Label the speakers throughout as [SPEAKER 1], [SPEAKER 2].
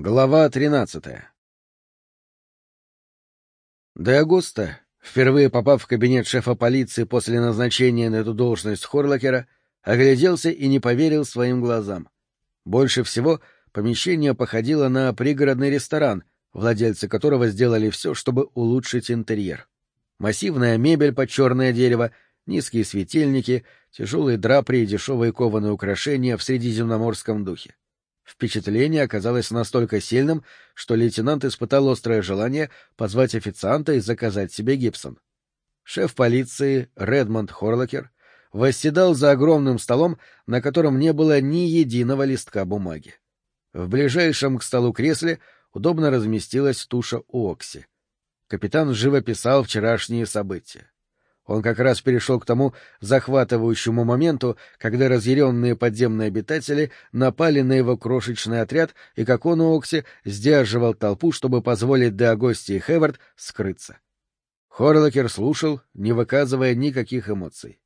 [SPEAKER 1] Глава 13 Де Агуста, впервые попав в кабинет шефа полиции после назначения на эту должность Хорлокера, огляделся и не поверил своим глазам. Больше всего помещение походило на пригородный ресторан, владельцы которого сделали все, чтобы улучшить интерьер. Массивная мебель под черное дерево, низкие светильники, тяжелые драпри и дешевые кованые украшения в средиземноморском духе. Впечатление оказалось настолько сильным, что лейтенант испытал острое желание позвать официанта и заказать себе Гибсон. Шеф полиции Редмонд Хорлокер восседал за огромным столом, на котором не было ни единого листка бумаги. В ближайшем к столу кресле удобно разместилась туша Уокси. Капитан живо писал вчерашние события. Он как раз перешел к тому захватывающему моменту, когда разъяренные подземные обитатели напали на его крошечный отряд, и как он Окси сдерживал толпу, чтобы позволить Деогости и Хевард скрыться. Хорлокер слушал, не выказывая никаких эмоций.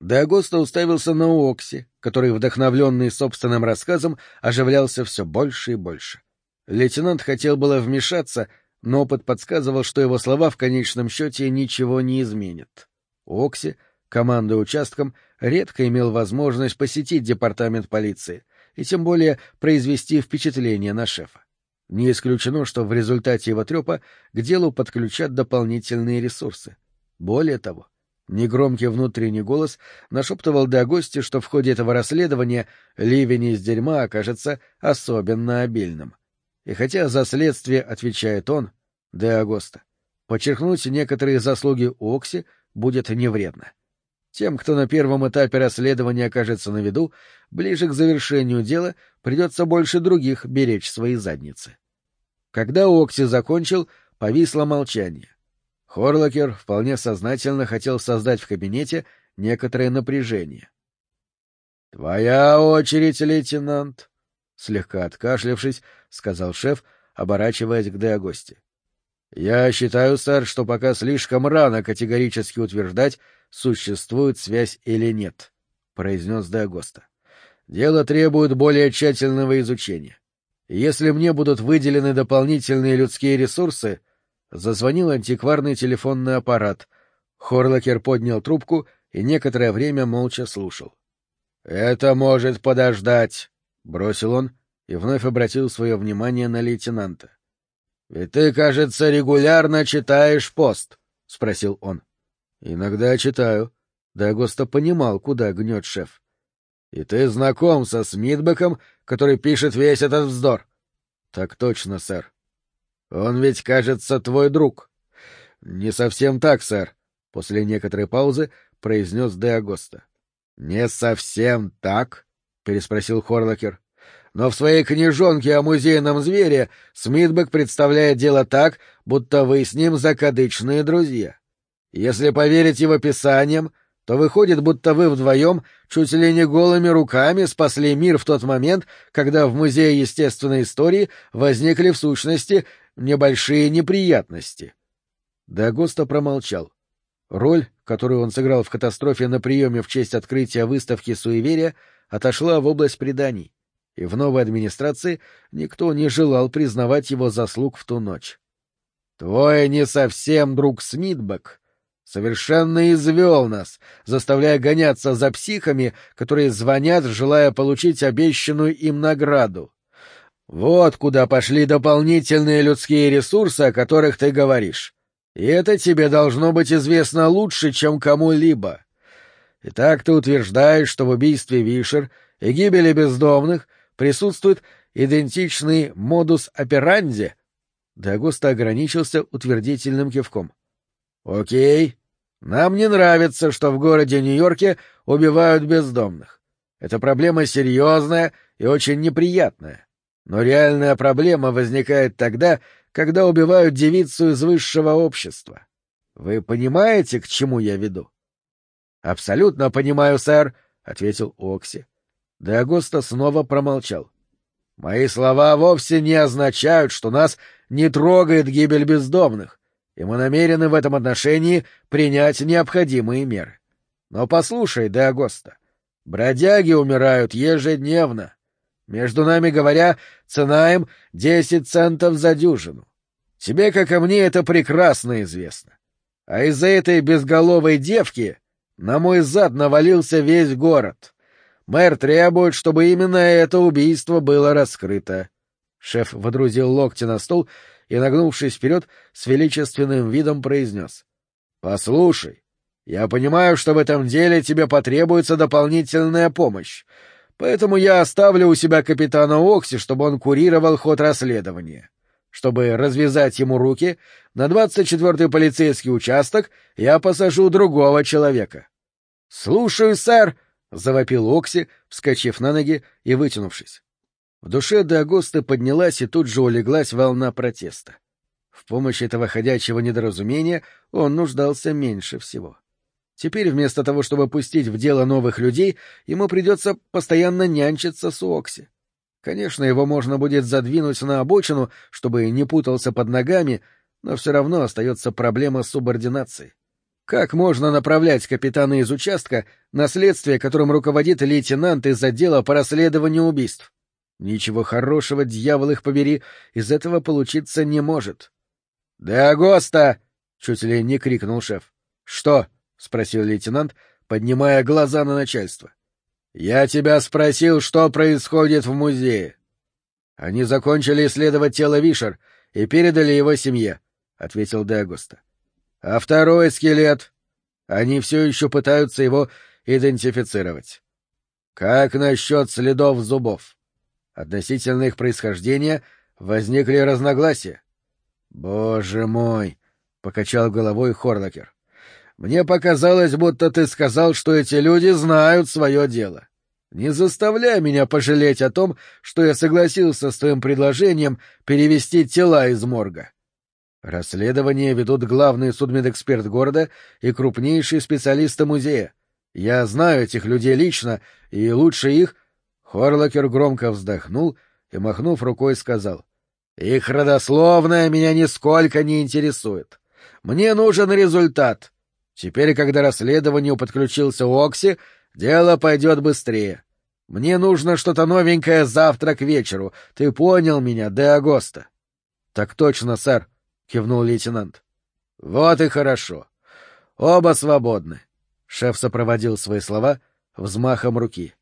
[SPEAKER 1] Деогоста уставился на Окси, который, вдохновленный собственным рассказом, оживлялся все больше и больше. Лейтенант хотел было вмешаться, но опыт подсказывал, что его слова в конечном счете ничего не изменят. Окси, командуя участком, редко имел возможность посетить департамент полиции и тем более произвести впечатление на шефа. Не исключено, что в результате его трепа к делу подключат дополнительные ресурсы. Более того, негромкий внутренний голос нашептывал до гости, что в ходе этого расследования ливень из дерьма окажется особенно обильным. И хотя за следствие отвечает он, Де Агоста, подчеркнуть некоторые заслуги Окси — будет невредно. Тем, кто на первом этапе расследования окажется на виду, ближе к завершению дела придется больше других беречь свои задницы. Когда Окси закончил, повисло молчание. Хорлокер вполне сознательно хотел создать в кабинете некоторое напряжение. — Твоя очередь, лейтенант, — слегка откашлявшись, сказал шеф, оборачиваясь к Деогости. Я считаю, сэр, что пока слишком рано категорически утверждать, существует связь или нет, — произнес Деагоста. Дело требует более тщательного изучения. Если мне будут выделены дополнительные людские ресурсы... Зазвонил антикварный телефонный аппарат. Хорлокер поднял трубку и некоторое время молча слушал. — Это может подождать, — бросил он и вновь обратил свое внимание на лейтенанта. Ведь ты, кажется, регулярно читаешь пост, — спросил он. — Иногда читаю. Дагоста понимал, куда гнет шеф. — И ты знаком со Смитбеком, который пишет весь этот вздор? — Так точно, сэр. — Он ведь, кажется, твой друг. — Не совсем так, сэр, — после некоторой паузы произнес Де Не совсем так? — переспросил Хорлокер но в своей книжонке о музейном звере Смитбек представляет дело так, будто вы с ним закадычные друзья. Если поверить его писаниям, то выходит, будто вы вдвоем чуть ли не голыми руками спасли мир в тот момент, когда в Музее естественной истории возникли в сущности небольшие неприятности. Дагоста промолчал. Роль, которую он сыграл в катастрофе на приеме в честь открытия выставки «Суеверия», отошла в область преданий и в новой администрации никто не желал признавать его заслуг в ту ночь. «Твой не совсем друг Смитбек совершенно извел нас, заставляя гоняться за психами, которые звонят, желая получить обещанную им награду. Вот куда пошли дополнительные людские ресурсы, о которых ты говоришь. И это тебе должно быть известно лучше, чем кому-либо. Итак, ты утверждаешь, что в убийстве Вишер и гибели бездомных — присутствует идентичный модус операнди. Дагуста ограничился утвердительным кивком. Окей. Нам не нравится, что в городе Нью-Йорке убивают бездомных. Это проблема серьезная и очень неприятная. Но реальная проблема возникает тогда, когда убивают девицу из высшего общества. Вы понимаете, к чему я веду? — Абсолютно понимаю, сэр, — ответил Окси. Деагоста снова промолчал. «Мои слова вовсе не означают, что нас не трогает гибель бездомных, и мы намерены в этом отношении принять необходимые меры. Но послушай, Деагоста, бродяги умирают ежедневно. Между нами говоря, цена им десять центов за дюжину. Тебе, как и мне, это прекрасно известно. А из-за этой безголовой девки на мой зад навалился весь город. Мэр требует, чтобы именно это убийство было раскрыто. Шеф водрузил локти на стол и, нагнувшись вперед, с величественным видом произнес. — Послушай, я понимаю, что в этом деле тебе потребуется дополнительная помощь, поэтому я оставлю у себя капитана Окси, чтобы он курировал ход расследования. Чтобы развязать ему руки, на 24-й полицейский участок я посажу другого человека. — Слушаю, сэр! — завопил Окси, вскочив на ноги и вытянувшись. В душе Дагоста поднялась и тут же улеглась волна протеста. В помощи этого ходячего недоразумения он нуждался меньше всего. Теперь вместо того, чтобы пустить в дело новых людей, ему придется постоянно нянчиться с Окси. Конечно, его можно будет задвинуть на обочину, чтобы не путался под ногами, но все равно остается проблема субординации. Как можно направлять капитана из участка на следствие, которым руководит лейтенант из отдела по расследованию убийств? Ничего хорошего, дьявол их побери, из этого получиться не может. — Да Агоста! — чуть ли не крикнул шеф. — Что? — спросил лейтенант, поднимая глаза на начальство. «Я тебя спросил, что происходит в музее». «Они закончили исследовать тело Вишер и передали его семье», — ответил Дегуста. «А второй скелет? Они все еще пытаются его идентифицировать. Как насчет следов зубов? Относительно их происхождения возникли разногласия». «Боже мой!» — покачал головой Хорлокер. Мне показалось, будто ты сказал, что эти люди знают свое дело. Не заставляй меня пожалеть о том, что я согласился с твоим предложением перевести тела из морга. Расследование ведут главный судмедэксперт города и крупнейшие специалисты музея. Я знаю этих людей лично, и лучше их... Хорлокер громко вздохнул и, махнув рукой, сказал. — Их родословная меня нисколько не интересует. Мне нужен результат. Теперь, когда расследованию подключился Окси, дело пойдет быстрее. Мне нужно что-то новенькое завтра к вечеру. Ты понял меня, де Агоста? — Так точно, сэр, — кивнул лейтенант. — Вот и хорошо. Оба свободны. Шеф сопроводил свои слова взмахом руки.